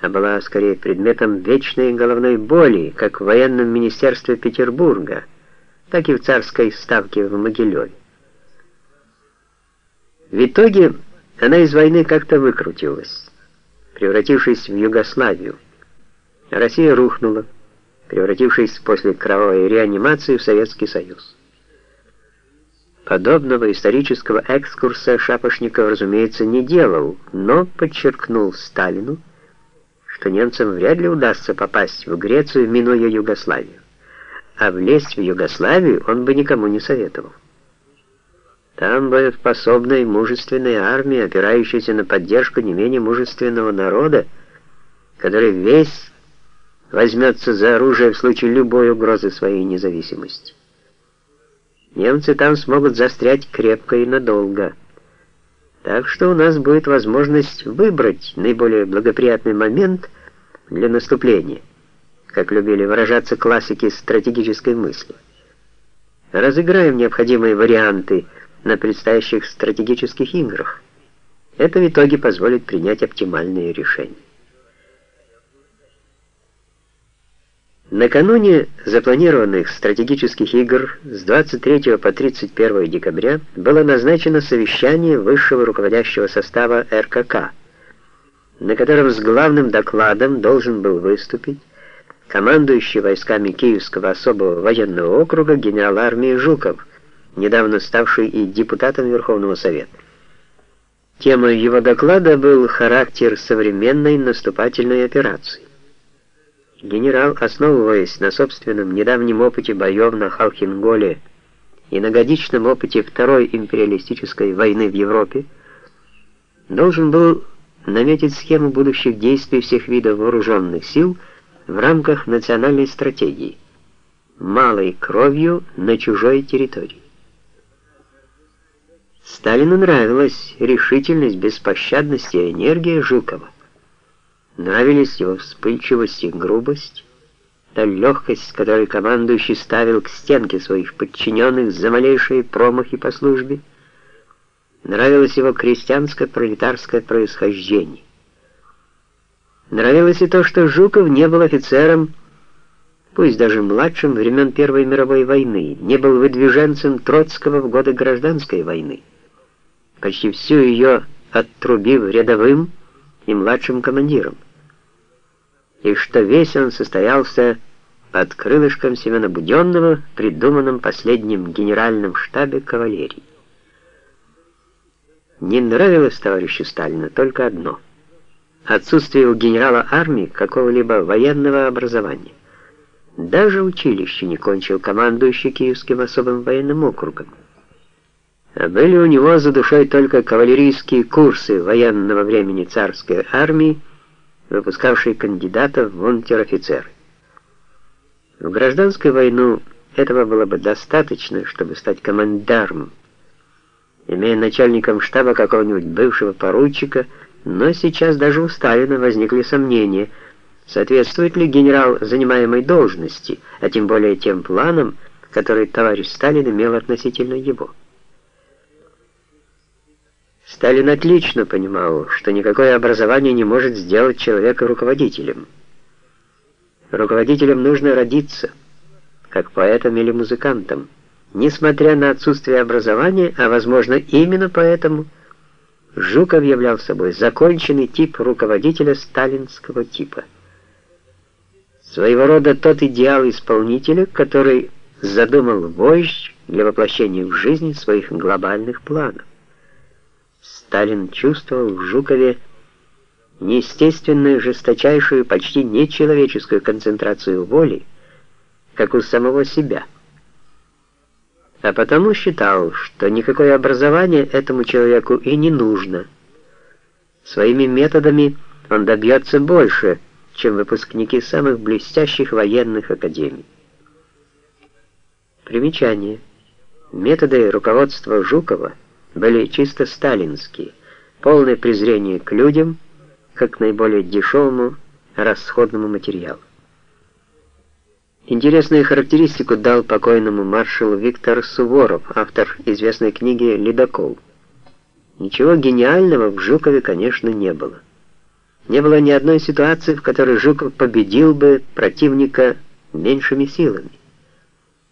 а была скорее предметом вечной головной боли, как в военном министерстве Петербурга, так и в царской ставке в Могилеве. В итоге она из войны как-то выкрутилась, превратившись в Югославию. Россия рухнула, превратившись после кровавой реанимации в Советский Союз. Подобного исторического экскурса Шапошников, разумеется, не делал, но подчеркнул Сталину, что немцам вряд ли удастся попасть в Грецию, минуя Югославию. А влезть в Югославию он бы никому не советовал. Там боеспособная и мужественная армия, опирающаяся на поддержку не менее мужественного народа, который весь возьмется за оружие в случае любой угрозы своей независимости. Немцы там смогут застрять крепко и надолго. Так что у нас будет возможность выбрать наиболее благоприятный момент для наступления, как любили выражаться классики стратегической мысли. Разыграем необходимые варианты на предстоящих стратегических играх. Это в итоге позволит принять оптимальные решения. Накануне запланированных стратегических игр с 23 по 31 декабря было назначено совещание высшего руководящего состава РКК, на котором с главным докладом должен был выступить командующий войсками Киевского особого военного округа генерал армии Жуков, недавно ставший и депутатом Верховного Совета. Темой его доклада был характер современной наступательной операции. Генерал, основываясь на собственном недавнем опыте боев на Халхинголе и на годичном опыте Второй империалистической войны в Европе, должен был наметить схему будущих действий всех видов вооруженных сил в рамках национальной стратегии малой кровью на чужой территории. Сталину нравилась решительность, беспощадность и энергия Жукова. Нравились его вспыльчивость и грубость, та легкость, с которой командующий ставил к стенке своих подчиненных за малейшие промахи по службе. Нравилось его крестьянско-пролетарское происхождение. Нравилось и то, что Жуков не был офицером, пусть даже младшим времен Первой мировой войны, не был выдвиженцем Троцкого в годы Гражданской войны. Почти всю ее оттрубив рядовым и младшим командиром и что весь он состоялся под крылышком Семена Буденного, придуманном последним генеральном штабе кавалерии. Не нравилось товарищу Сталину только одно — отсутствие у генерала армии какого-либо военного образования. Даже училище не кончил командующий Киевским особым военным округом. А были у него за душой только кавалерийские курсы военного времени царской армии, выпускавший кандидатов в унтер-офицеры. В гражданскую войну этого было бы достаточно, чтобы стать командармом, имея начальником штаба какого-нибудь бывшего поручика, но сейчас даже у Сталина возникли сомнения, соответствует ли генерал занимаемой должности, а тем более тем планам, которые товарищ Сталин имел относительно его. Сталин отлично понимал, что никакое образование не может сделать человека руководителем. Руководителем нужно родиться, как поэтом или музыкантом, несмотря на отсутствие образования, а возможно именно поэтому Жуков являл собой законченный тип руководителя сталинского типа. Своего рода тот идеал исполнителя, который задумал вождь для воплощения в жизнь своих глобальных планов. Сталин чувствовал в Жукове неестественную, жесточайшую, почти нечеловеческую концентрацию воли, как у самого себя. А потому считал, что никакое образование этому человеку и не нужно. Своими методами он добьется больше, чем выпускники самых блестящих военных академий. Примечание. Методы руководства Жукова – были чисто сталинские, полное презрение к людям, как к наиболее дешевому расходному материалу. Интересную характеристику дал покойному маршалу Виктор Суворов, автор известной книги «Ледокол». Ничего гениального в Жукове, конечно, не было. Не было ни одной ситуации, в которой Жуков победил бы противника меньшими силами.